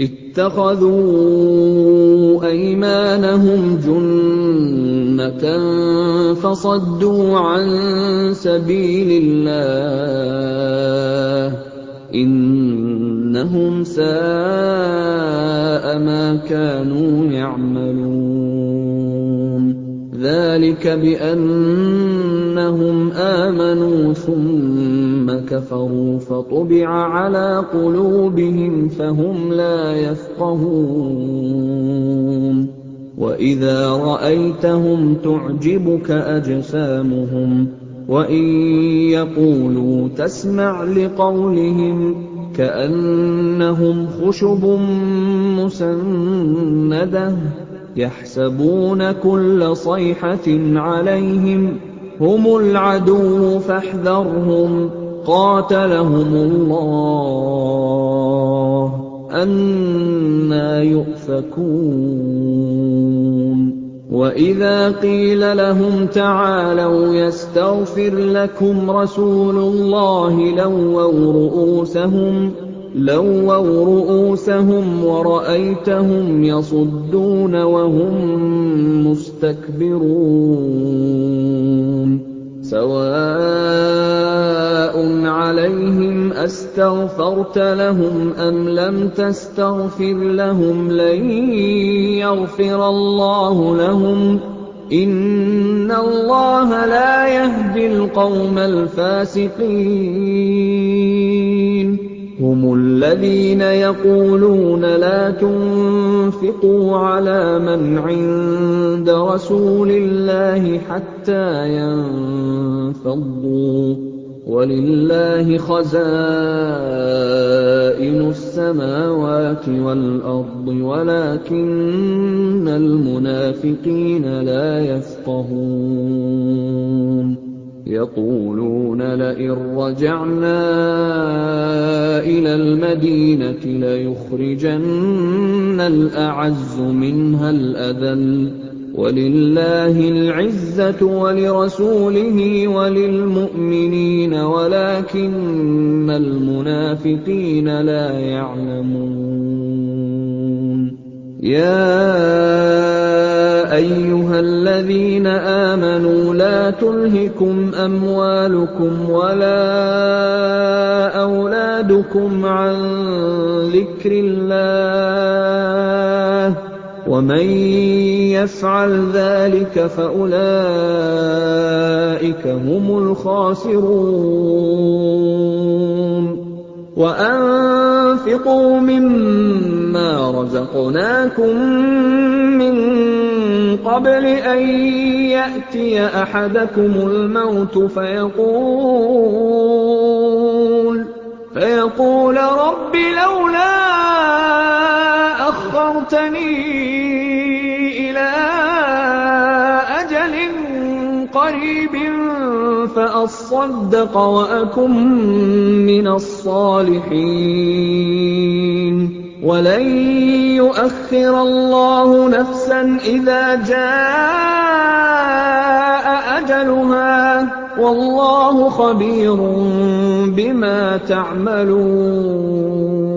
اتَّخَذُوا أَيْمَانَهُمْ جُنَّةً فَصَدُّوا عَن سَبِيلِ اللَّهِ ۚ إِنَّهُمْ سَاءَ مَا كَانُوا يَعْمَلُونَ. ذَٰلِكَ بِأَنَّهُمْ آمَنُوا ثُمَّ كَفَرُوا فَطُبِعَ عَلَىٰ قُلُوبِهِمْ فَهُمْ لَا يَفْقَهُونَ وَإِذَا رَأَيْتَهُمْ تُعْجِبُكَ أَجْسَامُهُمْ ۖ وَإِن يَقُولُوا تَسْمَعْ لِقَوْلِهِمْ ۖ كَأَنَّهُمْ خُشُبٌ مُّسَنَّدَةٌ ۖ يَحْسَبُونَ كُلَّ صَيْحَةٍ عَلَيْهِمْ ۚ هُمُ الْعَدُوُّ فَاحْذَرْهُمْ ۚ. قَاتَلَهُمُ اللَّهُ ۖ. أَنَّىٰ يُؤْفَكُونَ. وَإِذَا قِيلَ لَهُمْ تَعَالَوْا يَسْتَغْفِرْ لَكُمْ رَسُولُ اللَّهِ لَوَّوْا رُءُوسَهُمْ وَرَأَيْتَهُمْ يَصُدُّونَ وَهُم مُّسْتَكْبِرُونَ. سَوَاءٌ عَلَيْهِمْ أَسْتَغْفَرْتَ لَهُمْ أَمْ لَمْ تَسْتَغْفِرْ لَهُمْ لَن يَغْفِرَ اللَّهُ لَهُمْ ۚ. إِنَّ اللَّهَ لَا يَهْدِي الْقَوْمَ الْفَاسِقِينَ. هُمُ الَّذِينَ يَقُولُونَ لَا تُنفِقُوا عَلَىٰ مَنْ عِندَ رَسُولِ اللَّهِ حَتَّىٰ يَنفَضُّوا ۗ. وَلِلَّهِ خَزَائِنُ السَّمَاوَاتِ وَالْأَرْضِ وَلَٰكِنَّ الْمُنَافِقِينَ لَا يَفْقَهُونَ. يَقُولُونَ لَئِن رَّجَعْنَا إِلَى الْمَدِينَةِ لَيُخْرِجَنَّ الْأَعَزُّ مِنْهَا الْأَذَلَّ ۚ. وَلِلَّهِ الْعِزَّةُ وَلِرَسُولِهِ وَلِلْمُؤْمِنِينَ وَلَٰكِنَّ الْمُنَافِقِينَ لَا يَعْلَمُونَ. أَيُّهَا الَّذِينَ آمَنُوا لَا تُلْهِكُمْ أَمْوَالُكُمْ وَلَا أَوْلَادُكُمْ عَن ذِكْرِ اللَّهِ ۚ وَمَن يَفْعَلْ ذَٰلِكَ فَأُولَٰئِكَ هُمُ الْخَاسِرُونَ. وَأَنفِقُوا مِمَّا رَزَقْنَاكُم مِّن قَبْلِ أَن يَأْتِيَ أَحَدَكُمُ الْمَوْتُ فَيَقُولَ رَبِّ لَوْلَا أَخَّرْتَنِي إِلَىٰ أَجَلٍ قَرِيبٍ فَأَصَّدَّقَ وَأَكُن مِّنَ الصَّالِحِينَ ۖ. وَلَن يُؤَخِّرَ اللَّهُ نَفْسًا إِذَا جَاءَ أَجَلُهَا ۚ. وَاللَّهُ خَبِيرٌ بِمَا تَعْمَلُونَ.